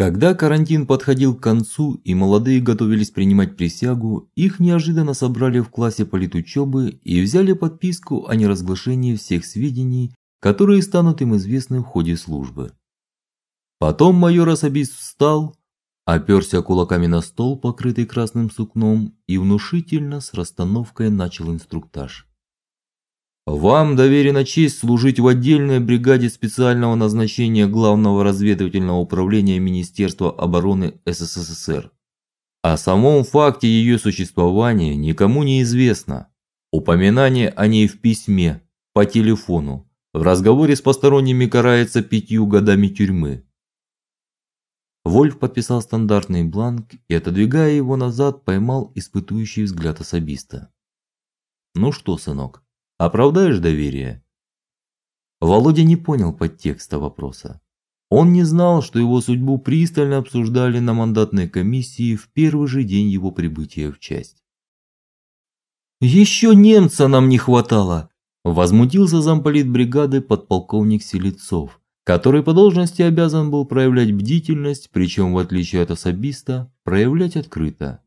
Когда карантин подходил к концу и молодые готовились принимать присягу, их неожиданно собрали в классе политучебы и взяли подписку о неразглашении всех сведений, которые станут им известны в ходе службы. Потом майор особист встал, оперся кулаками на стол, покрытый красным сукном, и внушительно с расстановкой начал инструктаж. Вам доверена честь служить в отдельной бригаде специального назначения Главного разведывательного управления Министерства обороны СССР. О самом факте ее существования никому не известно. Упоминание о ней в письме, по телефону, в разговоре с посторонними карается пятью годами тюрьмы. Вольф подписал стандартный бланк и, отодвигая его назад, поймал испытующий взгляд особиста. Ну что, сынок, Оправдаешь доверие? Володя не понял подтекста вопроса. Он не знал, что его судьбу пристально обсуждали на мандатной комиссии в первый же день его прибытия в часть. «Еще немца нам не хватало, возмутился замполит бригады подполковник Селецов, который по должности обязан был проявлять бдительность, причем в отличие от особиста, проявлять открыто.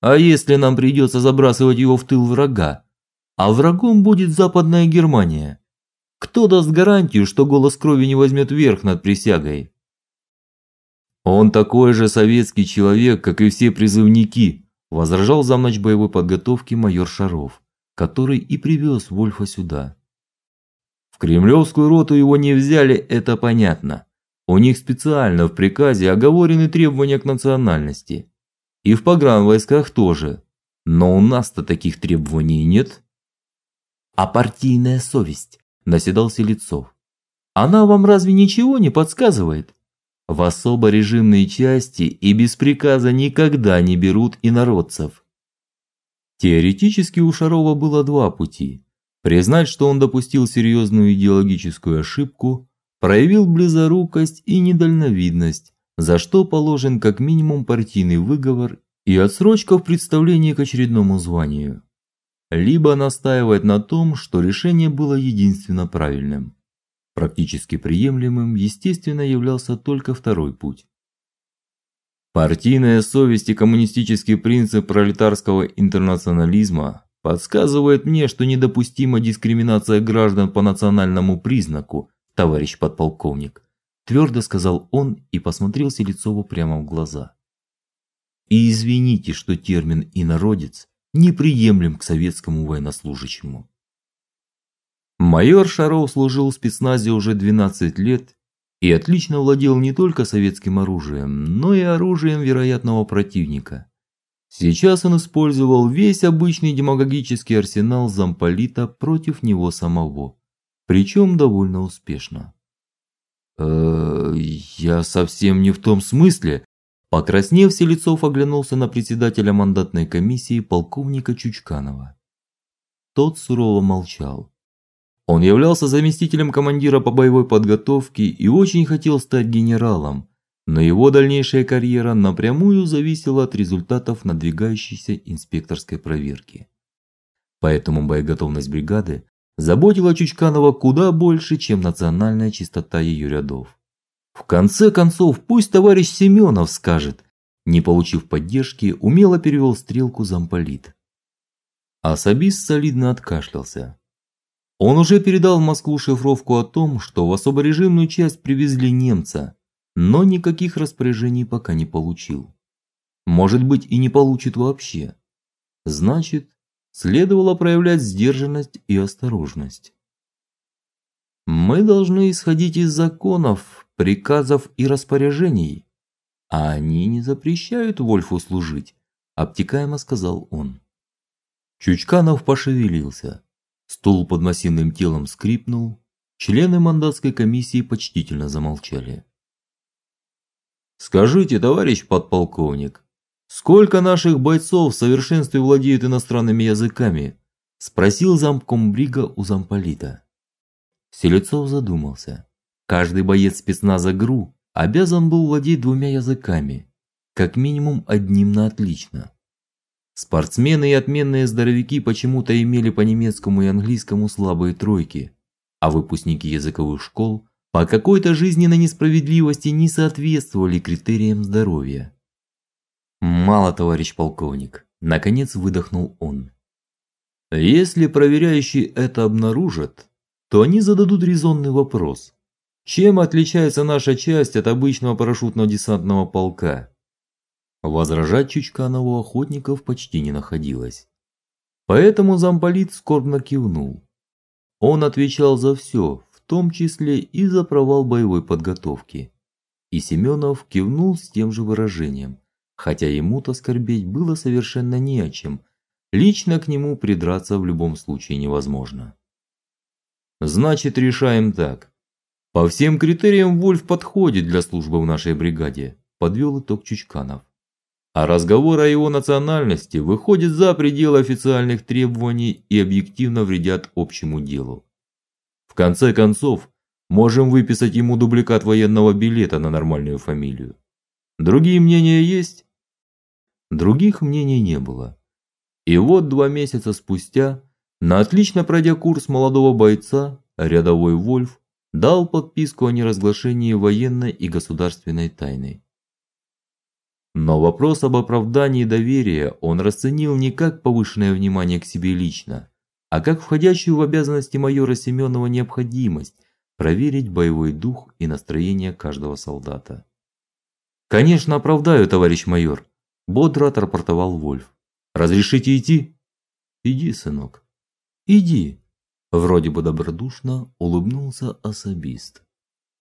А если нам придется забрасывать его в тыл врага? А врагом будет Западная Германия. Кто даст гарантию, что голос крови не возьмет верх над присягой? Он такой же советский человек, как и все призывники, возражал замнач боевой подготовки майор Шаров, который и привез Вольфа сюда. В Кремлевскую роту его не взяли, это понятно. У них специально в приказе оговорены требования к национальности. И в погранвойсках тоже. Но у нас-то таких требований нет а партийная совесть, наседал Селецов. Она вам разве ничего не подсказывает? В особо режимные части и без приказа никогда не берут инородцев. Теоретически у Шарова было два пути: признать, что он допустил серьезную идеологическую ошибку, проявил близорукость и недальновидность, за что положен как минимум партийный выговор и отсрочка в представлении к очередному званию либо настаивать на том, что решение было единственно правильным. Практически приемлемым, естественно, являлся только второй путь. Партийная совесть и коммунистический принцип пролетарского интернационализма подсказывает мне, что недопустима дискриминация граждан по национальному признаку, товарищ подполковник, твердо сказал он и посмотрел Селецову прямо в глаза. И извините, что термин инородец неприемлем к советскому военнослужащему. Майор Шаров служил в спецназе уже 12 лет и отлично владел не только советским оружием, но и оружием вероятного противника. Сейчас он использовал весь обычный демагогический арсенал замполита против него самого, причем довольно успешно. Э, я совсем не в том смысле, Покраснев, Селецов оглянулся на председателя мандатной комиссии полковника Чучканова. Тот сурово молчал. Он являлся заместителем командира по боевой подготовке и очень хотел стать генералом, но его дальнейшая карьера напрямую зависела от результатов надвигающейся инспекторской проверки. Поэтому боеготовность бригады заботила Чучканова куда больше, чем национальная чистота ее рядов. В конце концов, пусть товарищ Семенов скажет. Не получив поддержки, умело перевел стрелку замполит. Особист солидно откашлялся. Он уже передал в Москву шифровку о том, что в особорежимную часть привезли немца, но никаких распоряжений пока не получил. Может быть, и не получит вообще. Значит, следовало проявлять сдержанность и осторожность. Мы должны исходить из законов, приказов и распоряжений, а они не запрещают Вольфу служить, обтекаемо сказал он. Чучканов пошевелился. Стул под массивным телом скрипнул. Члены мандатской комиссии почтительно замолчали. Скажите, товарищ подполковник, сколько наших бойцов в совершенстве владеют иностранными языками? спросил замком брига у замполита. Селецов задумался. Каждый боец спецназа ГРУ обязан был владеть двумя языками, как минимум одним на отлично. Спортсмены и отменные здоровяки почему-то имели по немецкому и английскому слабые тройки, а выпускники языковых школ по какой-то жизненной несправедливости не соответствовали критериям здоровья. Мало, товарищ полковник, наконец выдохнул он. Если проверяющие это обнаружат, то они зададут резонный вопрос: чем отличается наша часть от обычного парашютно-десантного полка? Возражать Чучканову охотников почти не находилось. Поэтому замполит скорбно кивнул. Он отвечал за все, в том числе и за провал боевой подготовки. И Семенов кивнул с тем же выражением, хотя ему-то скорбеть было совершенно не о чем. Лично к нему придраться в любом случае невозможно. Значит, решаем так. По всем критериям Вольф подходит для службы в нашей бригаде, подвел итог Чучканов а разговор о его национальности выходит за пределы официальных требований и объективно вредят общему делу. В конце концов, можем выписать ему дубликат военного билета на нормальную фамилию. Другие мнения есть? Других мнений не было. И вот два месяца спустя, на отлично пройдя курс молодого бойца, рядовой Вольф дал подписку о неразглашении военной и государственной тайны. Но вопрос об оправдании доверия он расценил не как повышенное внимание к себе лично, а как входящую в обязанности майора Семенова необходимость проверить боевой дух и настроение каждого солдата. Конечно, оправдаю, товарищ майор, бодро отрапортовал Вольф. Разрешите идти? Иди, сынок. Иди, вроде бы добродушно улыбнулся особист.